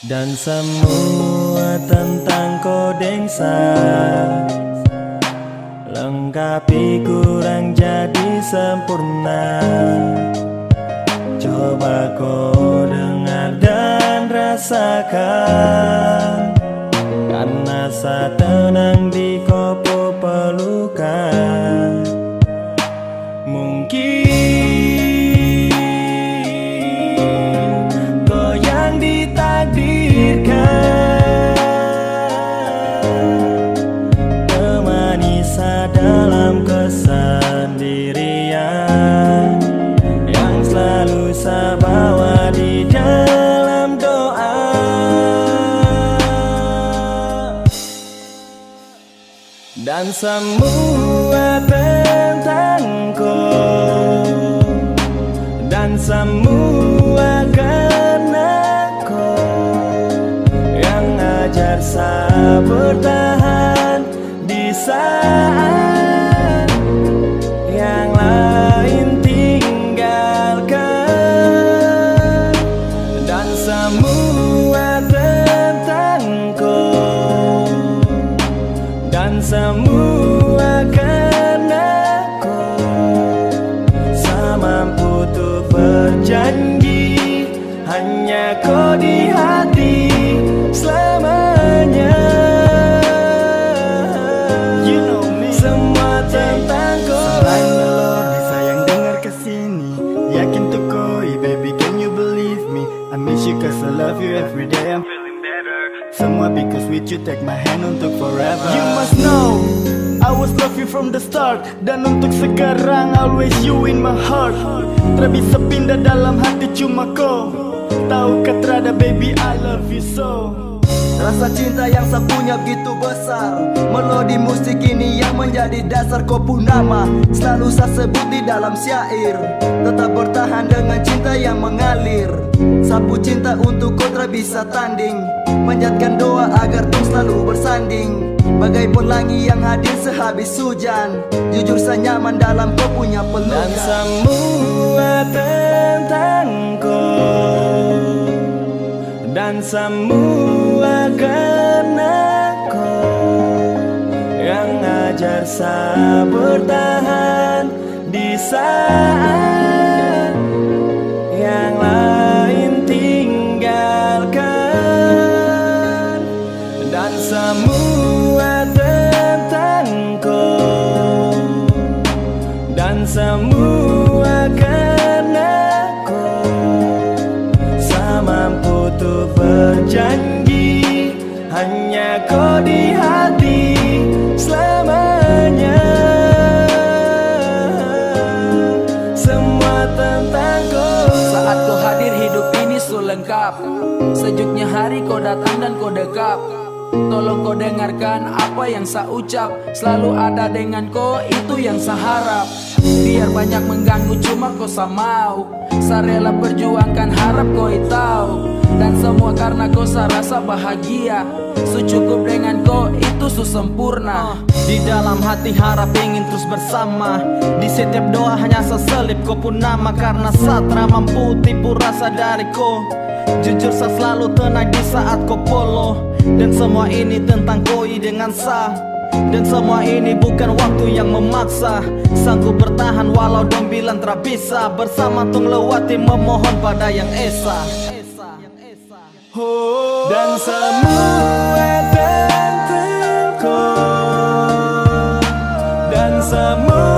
Dan semua tentang kodengsa Lengkapi kurang jadi sempurna. Coba kau dengar dan rasakan. Karena saat tenang di kesendirian Yang selalu sa bawa di dalam doa. Dan semua tentangku Dan semua karena kau Yang ajar bertahan you cause I love you every day. I'm feeling better. Semua because with you take my hand untuk forever. You must know I was love you from the start. Dan untuk sekarang always you in my heart. Tak bisa pindah dalam hati cuma kau. Tahu keterada baby I love you so. Rasa cinta yang saya punya begitu besar. Melodi musik ini yang menjadi dasar kopu nama. Selalu saya sebut di dalam syair. Tetap bertahan dengan cinta yang mengalir Sapu cinta untuk tak bisa tanding. Menjatkan doa agar tung selalu bersanding. Bagai pelangi yang hadir sehabis hujan. Jujur saya nyaman dalam kau punya Dan pelukan semua tentangku. Dan semua karena kau Yang ajar saya bertahan Di saat dan semua karena kau Saya mampu tuh berjanji. Hanya kau di hati selamanya. Semua tentang kau Saat kau hadir hidup ini lengkap. Sejuknya hari kau datang dan kau dekap. Tolong kau dengarkan apa yang saya ucap. Selalu ada dengan kau itu yang saya harap Biar banyak mengganggu cuma kau saya mau. Saya rela perjuangkan harap kau tahu. Dan semua karena kau rasa bahagia. Secukup dengan kau itu su sempurna Di dalam hati harap ingin terus bersama. Di setiap doa hanya seselip kau pun nama. Karena satra mampu tipu rasa dariku Jujur saya selalu tenang di saat kau polo. Dan semua ini tentang koi dengan sa Dan semua ini bukan waktu yang memaksa. Sanggup bertahan walau tak bisa Bersama tung lewati memohon pada yang esa. Dan semua tentangku Dan semua